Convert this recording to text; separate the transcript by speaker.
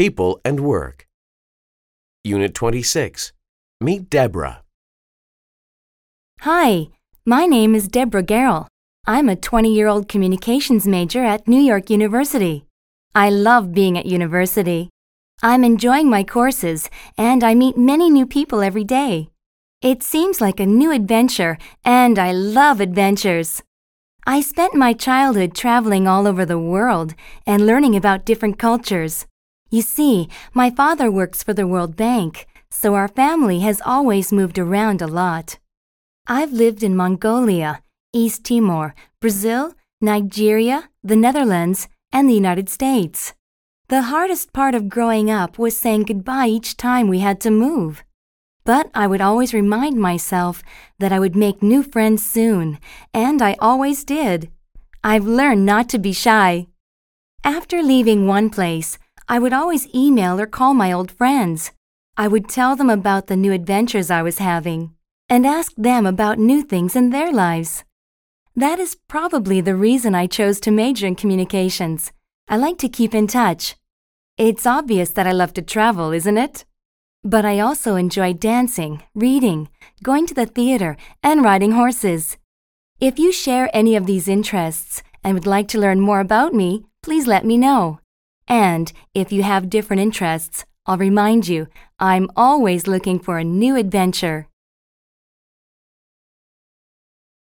Speaker 1: People and Work. Unit 26. Meet Deborah.
Speaker 2: Hi, my name is Deborah Garrell. I'm a 20 year old communications major at New York University. I love being at university. I'm enjoying my courses and I meet many new people every day. It seems like a new adventure and I love adventures. I spent my childhood traveling all over the world and learning about different cultures. You see, my father works for the World Bank, so our family has always moved around a lot. I've lived in Mongolia, East Timor, Brazil, Nigeria, the Netherlands, and the United States. The hardest part of growing up was saying goodbye each time we had to move. But I would always remind myself that I would make new friends soon, and I always did. I've learned not to be shy. After leaving one place, I would always email or call my old friends. I would tell them about the new adventures I was having and ask them about new things in their lives. That is probably the reason I chose to major in communications. I like to keep in touch. It's obvious that I love to travel, isn't it? But I also enjoy dancing, reading, going to the theater, and riding horses. If you share any of these interests and would like to learn more about me, please let me know. And if you have different interests, I'll remind you I'm always looking for a new adventure.